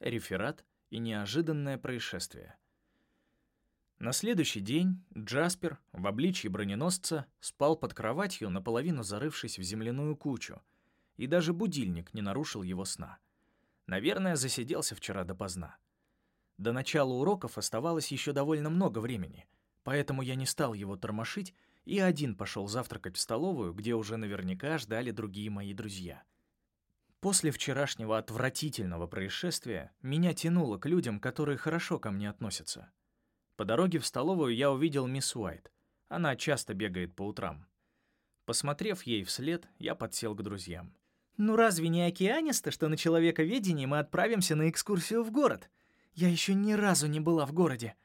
реферат и неожиданное происшествие. На следующий день Джаспер в обличье броненосца спал под кроватью, наполовину зарывшись в земляную кучу, и даже будильник не нарушил его сна. Наверное, засиделся вчера допоздна. До начала уроков оставалось еще довольно много времени, поэтому я не стал его тормошить и один пошел завтракать в столовую, где уже наверняка ждали другие мои друзья. После вчерашнего отвратительного происшествия меня тянуло к людям, которые хорошо ко мне относятся. По дороге в столовую я увидел мисс Уайт. Она часто бегает по утрам. Посмотрев ей вслед, я подсел к друзьям. «Ну разве не океанисто, что на человековедении мы отправимся на экскурсию в город? Я еще ни разу не была в городе».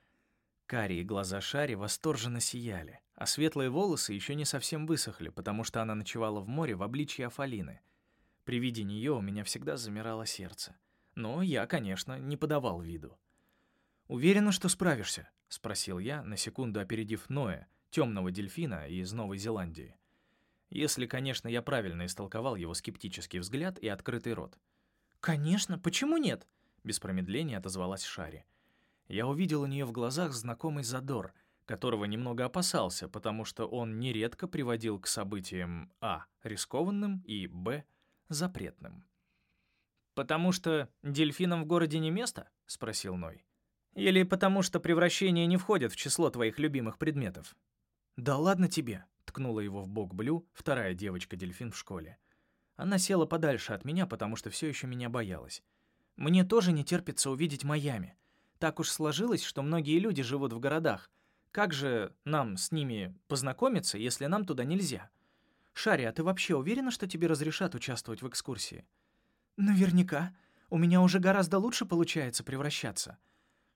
Карие глаза Шари восторженно сияли, а светлые волосы еще не совсем высохли, потому что она ночевала в море в обличье Афалины. При виде нее у меня всегда замирало сердце. Но я, конечно, не подавал виду. «Уверена, что справишься?» — спросил я, на секунду опередив Ноя, темного дельфина из Новой Зеландии. Если, конечно, я правильно истолковал его скептический взгляд и открытый рот. «Конечно, почему нет?» — без промедления отозвалась Шари. Я увидел у нее в глазах знакомый задор, которого немного опасался, потому что он нередко приводил к событиям а. рискованным и б. Запретным. «Потому что дельфинам в городе не место?» — спросил Ной. «Или потому что превращения не входят в число твоих любимых предметов?» «Да ладно тебе», — ткнула его в бок Блю, вторая девочка-дельфин в школе. Она села подальше от меня, потому что все еще меня боялась. «Мне тоже не терпится увидеть Майами. Так уж сложилось, что многие люди живут в городах. Как же нам с ними познакомиться, если нам туда нельзя? Шари, а ты вообще уверена, что тебе разрешат участвовать в экскурсии? Наверняка. У меня уже гораздо лучше получается превращаться.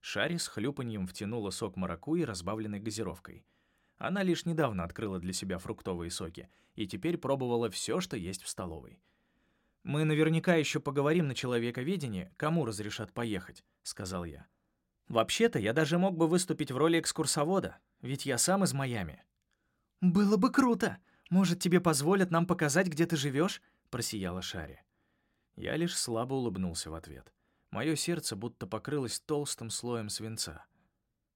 Шари с хлюпаньем втянула сок маракуйи, разбавленный газировкой. Она лишь недавно открыла для себя фруктовые соки и теперь пробовала все, что есть в столовой. «Мы наверняка еще поговорим на человековедении, кому разрешат поехать», — сказал я. Вообще-то, я даже мог бы выступить в роли экскурсовода, ведь я сам из Майами. «Было бы круто! Может, тебе позволят нам показать, где ты живешь?» — просияла Шари. Я лишь слабо улыбнулся в ответ. Мое сердце будто покрылось толстым слоем свинца.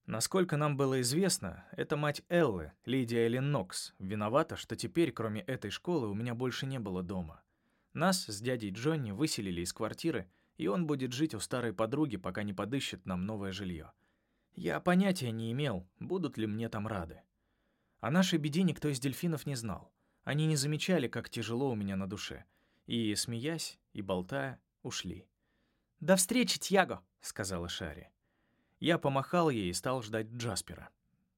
Насколько нам было известно, это мать Эллы, Лидия Эллен Нокс, виновата, что теперь, кроме этой школы, у меня больше не было дома. Нас с дядей Джонни выселили из квартиры, и он будет жить у старой подруги, пока не подыщет нам новое жилье. Я понятия не имел, будут ли мне там рады. О нашей беде никто из дельфинов не знал. Они не замечали, как тяжело у меня на душе. И, смеясь и болтая, ушли. «До встречи, Тьяго!» — сказала Шари. Я помахал ей и стал ждать Джаспера.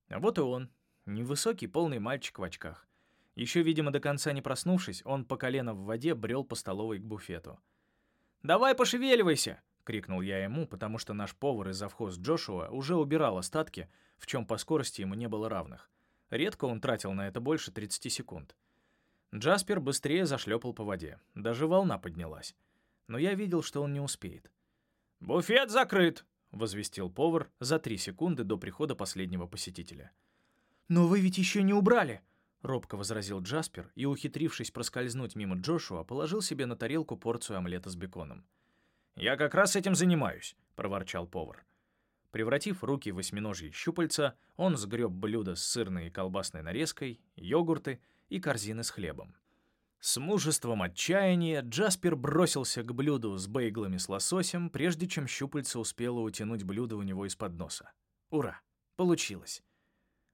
А вот и он, невысокий полный мальчик в очках. Еще, видимо, до конца не проснувшись, он по колено в воде брел по столовой к буфету. «Давай пошевеливайся!» — крикнул я ему, потому что наш повар и завхоз Джошуа уже убирал остатки, в чем по скорости ему не было равных. Редко он тратил на это больше 30 секунд. Джаспер быстрее зашлепал по воде. Даже волна поднялась. Но я видел, что он не успеет. «Буфет закрыт!» — возвестил повар за три секунды до прихода последнего посетителя. «Но вы ведь еще не убрали!» — робко возразил Джаспер и, ухитрившись проскользнуть мимо Джошуа, положил себе на тарелку порцию омлета с беконом. «Я как раз этим занимаюсь», — проворчал повар. Превратив руки в восьминожьи щупальца, он сгреб блюдо с сырной и колбасной нарезкой, йогурты и корзины с хлебом. С мужеством отчаяния Джаспер бросился к блюду с бейглами с лососем, прежде чем щупальце успело утянуть блюдо у него из-под носа. Ура! Получилось.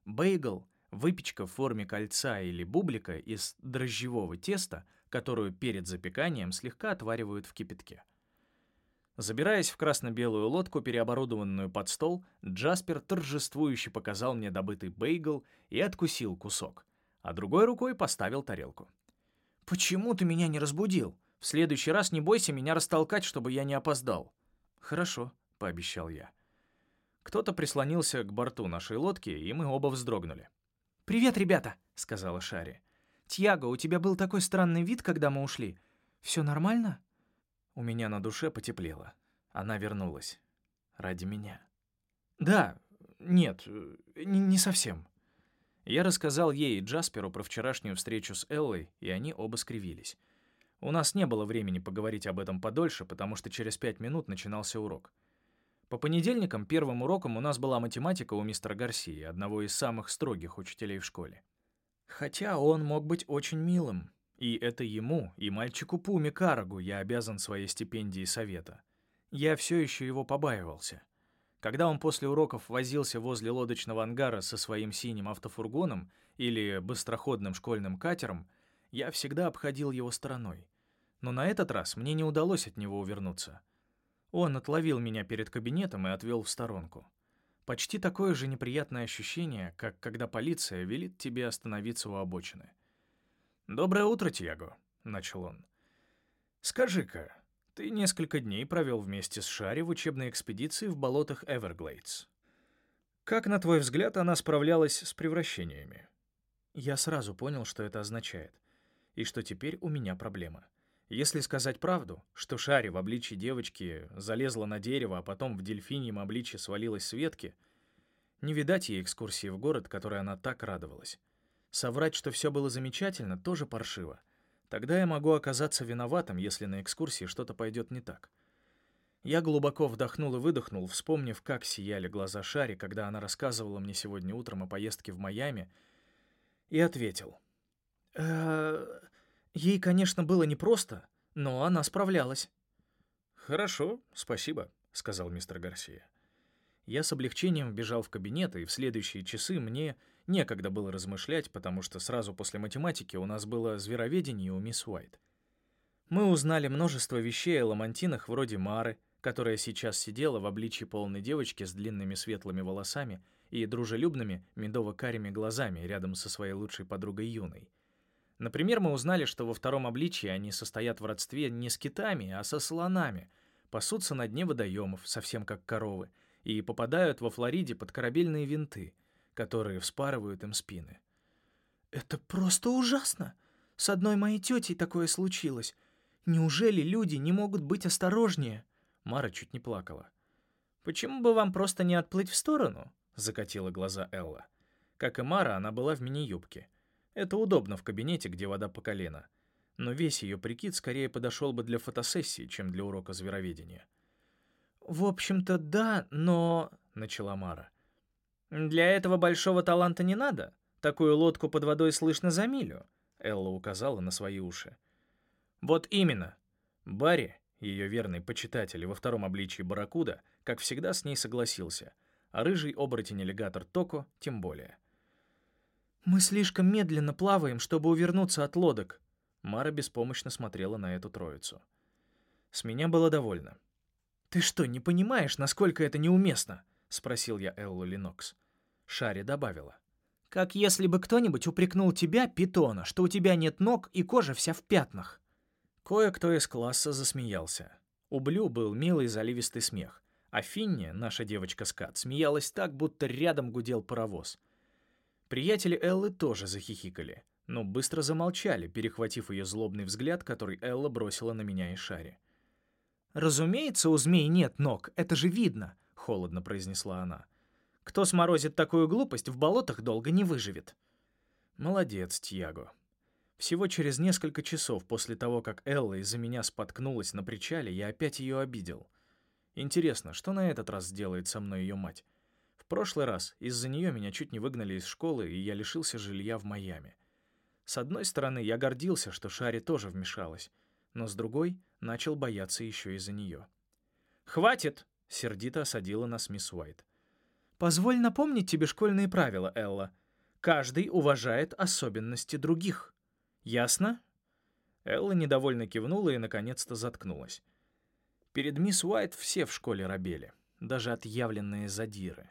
Бейгл — Выпечка в форме кольца или бублика из дрожжевого теста, которую перед запеканием слегка отваривают в кипятке. Забираясь в красно-белую лодку, переоборудованную под стол, Джаспер торжествующе показал мне добытый бейгл и откусил кусок, а другой рукой поставил тарелку. «Почему ты меня не разбудил? В следующий раз не бойся меня растолкать, чтобы я не опоздал». «Хорошо», — пообещал я. Кто-то прислонился к борту нашей лодки, и мы оба вздрогнули. «Привет, ребята!» — сказала Шари. «Тьяго, у тебя был такой странный вид, когда мы ушли. Все нормально?» У меня на душе потеплело. Она вернулась. Ради меня. «Да, нет, не, не совсем». Я рассказал ей и Джасперу про вчерашнюю встречу с Эллой, и они оба скривились. У нас не было времени поговорить об этом подольше, потому что через пять минут начинался урок. По понедельникам первым уроком у нас была математика у мистера Гарсии, одного из самых строгих учителей в школе. Хотя он мог быть очень милым, и это ему, и мальчику Пуме Карагу я обязан своей стипендией совета. Я все еще его побаивался. Когда он после уроков возился возле лодочного ангара со своим синим автофургоном или быстроходным школьным катером, я всегда обходил его стороной. Но на этот раз мне не удалось от него увернуться. Он отловил меня перед кабинетом и отвел в сторонку. Почти такое же неприятное ощущение, как когда полиция велит тебе остановиться у обочины. «Доброе утро, Тьяго», — начал он. «Скажи-ка, ты несколько дней провел вместе с Шари в учебной экспедиции в болотах Эверглейдс. Как, на твой взгляд, она справлялась с превращениями?» Я сразу понял, что это означает, и что теперь у меня проблема. Если сказать правду, что Шари в обличье девочки залезла на дерево, а потом в дельфиньем обличье свалилась с ветки, не видать ей экскурсии в город, которой она так радовалась. Соврать, что все было замечательно, тоже паршиво. Тогда я могу оказаться виноватым, если на экскурсии что-то пойдет не так. Я глубоко вдохнул и выдохнул, вспомнив, как сияли глаза Шари, когда она рассказывала мне сегодня утром о поездке в Майами, и ответил. «Э ей, конечно, было непросто, но она справлялась». «Хорошо, спасибо», — сказал мистер Гарсия. Я с облегчением бежал в кабинет, и в следующие часы мне Некогда было размышлять, потому что сразу после математики у нас было звероведение у мисс Уайт. Мы узнали множество вещей о ламантинах вроде Мары, которая сейчас сидела в обличье полной девочки с длинными светлыми волосами и дружелюбными медово-карими глазами рядом со своей лучшей подругой Юной. Например, мы узнали, что во втором обличье они состоят в родстве не с китами, а со слонами, пасутся на дне водоемов, совсем как коровы, и попадают во Флориде под корабельные винты — которые вспарывают им спины. «Это просто ужасно! С одной моей тетей такое случилось. Неужели люди не могут быть осторожнее?» Мара чуть не плакала. «Почему бы вам просто не отплыть в сторону?» — закатила глаза Элла. Как и Мара, она была в мини-юбке. Это удобно в кабинете, где вода по колено. Но весь ее прикид скорее подошел бы для фотосессии, чем для урока звероведения. «В общем-то, да, но...» — начала Мара. «Для этого большого таланта не надо. Такую лодку под водой слышно за милю», — Элла указала на свои уши. «Вот именно. Барри, ее верный почитатель во втором обличии Барракуда, как всегда с ней согласился, а рыжий оборотень-аллигатор Токо тем более». «Мы слишком медленно плаваем, чтобы увернуться от лодок», — Мара беспомощно смотрела на эту троицу. С меня было довольно. «Ты что, не понимаешь, насколько это неуместно?» — спросил я Эллу Линокс. Шари добавила. «Как если бы кто-нибудь упрекнул тебя, питона, что у тебя нет ног и кожа вся в пятнах». Кое-кто из класса засмеялся. У Блю был милый заливистый смех, а Финни, наша девочка-скат, смеялась так, будто рядом гудел паровоз. Приятели Эллы тоже захихикали, но быстро замолчали, перехватив ее злобный взгляд, который Элла бросила на меня и Шари. «Разумеется, у змей нет ног, это же видно», — холодно произнесла она. Кто сморозит такую глупость, в болотах долго не выживет. Молодец, Тьяго. Всего через несколько часов после того, как Элла из-за меня споткнулась на причале, я опять ее обидел. Интересно, что на этот раз сделает со мной ее мать? В прошлый раз из-за нее меня чуть не выгнали из школы, и я лишился жилья в Майами. С одной стороны, я гордился, что Шари тоже вмешалась, но с другой — начал бояться еще из-за нее. «Хватит!» — сердито осадила нас мисс Уайт. Позволь напомнить тебе школьные правила, Элла. Каждый уважает особенности других. Ясно? Элла недовольно кивнула и наконец-то заткнулась. Перед мисс Уайт все в школе робели, даже отъявленные задиры.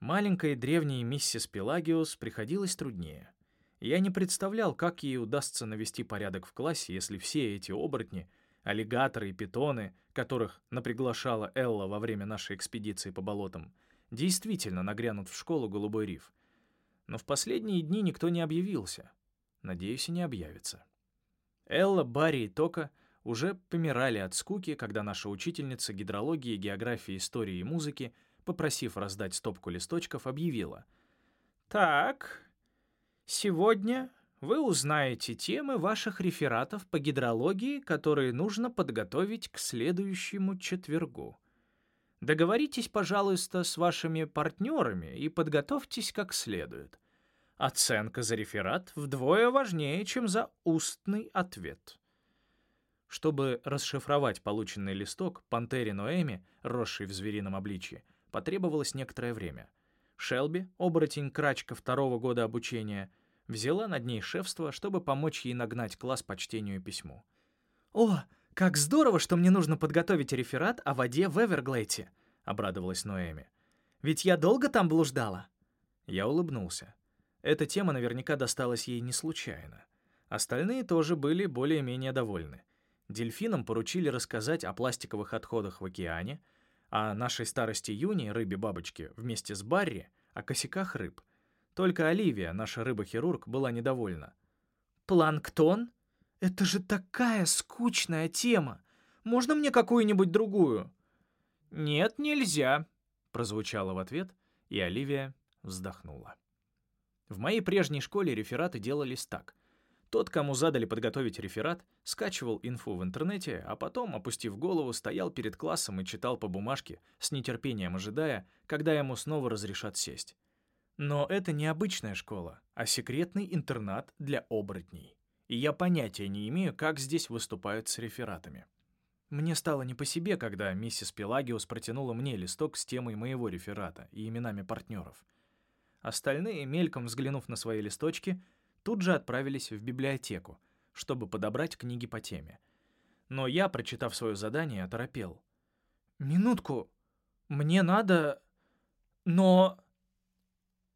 Маленькой древней миссис Пелагиус приходилось труднее. Я не представлял, как ей удастся навести порядок в классе, если все эти оборотни, аллигаторы и питоны, которых наприглашала Элла во время нашей экспедиции по болотам, действительно нагрянут в школу «Голубой риф». Но в последние дни никто не объявился. Надеюсь, и не объявится. Элла, Барри и Тока уже помирали от скуки, когда наша учительница гидрологии, географии, истории и музыки, попросив раздать стопку листочков, объявила. «Так, сегодня вы узнаете темы ваших рефератов по гидрологии, которые нужно подготовить к следующему четвергу. Договоритесь, пожалуйста, с вашими партнерами и подготовьтесь как следует. Оценка за реферат вдвое важнее, чем за устный ответ. Чтобы расшифровать полученный листок, пантере Ноэми, росшей в зверином обличье, потребовалось некоторое время. Шелби, оборотень-крачка второго года обучения, взяла над ней шефство, чтобы помочь ей нагнать класс по чтению и письму. «О, «Как здорово, что мне нужно подготовить реферат о воде в Эверглейте», — обрадовалась Ноэми. «Ведь я долго там блуждала». Я улыбнулся. Эта тема наверняка досталась ей не случайно. Остальные тоже были более-менее довольны. Дельфинам поручили рассказать о пластиковых отходах в океане, о нашей старости Юни, рыбе-бабочке, вместе с Барри, о косяках рыб. Только Оливия, наша рыба-хирург, была недовольна. «Планктон?» «Это же такая скучная тема! Можно мне какую-нибудь другую?» «Нет, нельзя», — прозвучало в ответ, и Оливия вздохнула. В моей прежней школе рефераты делались так. Тот, кому задали подготовить реферат, скачивал инфу в интернете, а потом, опустив голову, стоял перед классом и читал по бумажке, с нетерпением ожидая, когда ему снова разрешат сесть. Но это не обычная школа, а секретный интернат для оборотней и я понятия не имею, как здесь выступают с рефератами. Мне стало не по себе, когда миссис Пелагиус протянула мне листок с темой моего реферата и именами партнеров. Остальные, мельком взглянув на свои листочки, тут же отправились в библиотеку, чтобы подобрать книги по теме. Но я, прочитав свое задание, оторопел. «Минутку. Мне надо... Но...»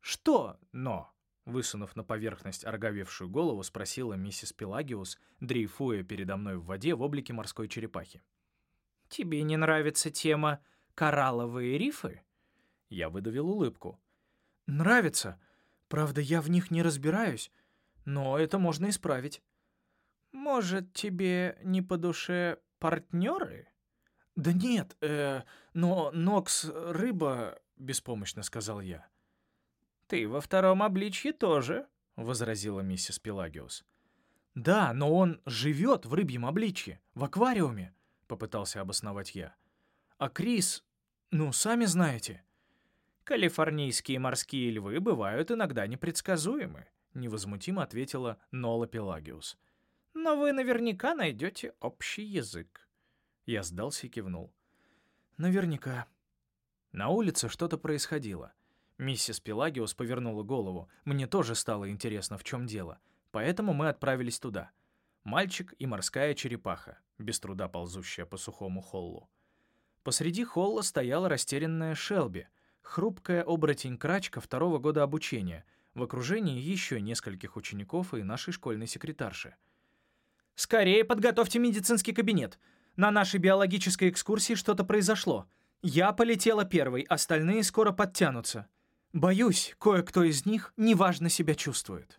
«Что «но»?» Высунув на поверхность ороговевшую голову, спросила миссис Пелагиус, дрейфуя передо мной в воде в облике морской черепахи. «Тебе не нравится тема «коралловые рифы»?» Я выдавил улыбку. «Нравится. Правда, я в них не разбираюсь, но это можно исправить». «Может, тебе не по душе партнеры?» «Да нет, э, но Нокс — рыба», — беспомощно сказал я. «Ты во втором обличье тоже», — возразила миссис Пелагиус. «Да, но он живет в рыбьем обличье, в аквариуме», — попытался обосновать я. «А Крис, ну, сами знаете». «Калифорнийские морские львы бывают иногда непредсказуемы», — невозмутимо ответила Нола Пелагиус. «Но вы наверняка найдете общий язык». Я сдался и кивнул. «Наверняка». На улице что-то происходило. Миссис Пелагиус повернула голову. Мне тоже стало интересно, в чем дело. Поэтому мы отправились туда. Мальчик и морская черепаха, без труда ползущая по сухому холлу. Посреди холла стояла растерянная Шелби, хрупкая оборотень-крачка второго года обучения, в окружении еще нескольких учеников и нашей школьной секретарши. «Скорее подготовьте медицинский кабинет. На нашей биологической экскурсии что-то произошло. Я полетела первой, остальные скоро подтянутся». Боюсь, кое-кто из них неважно себя чувствует.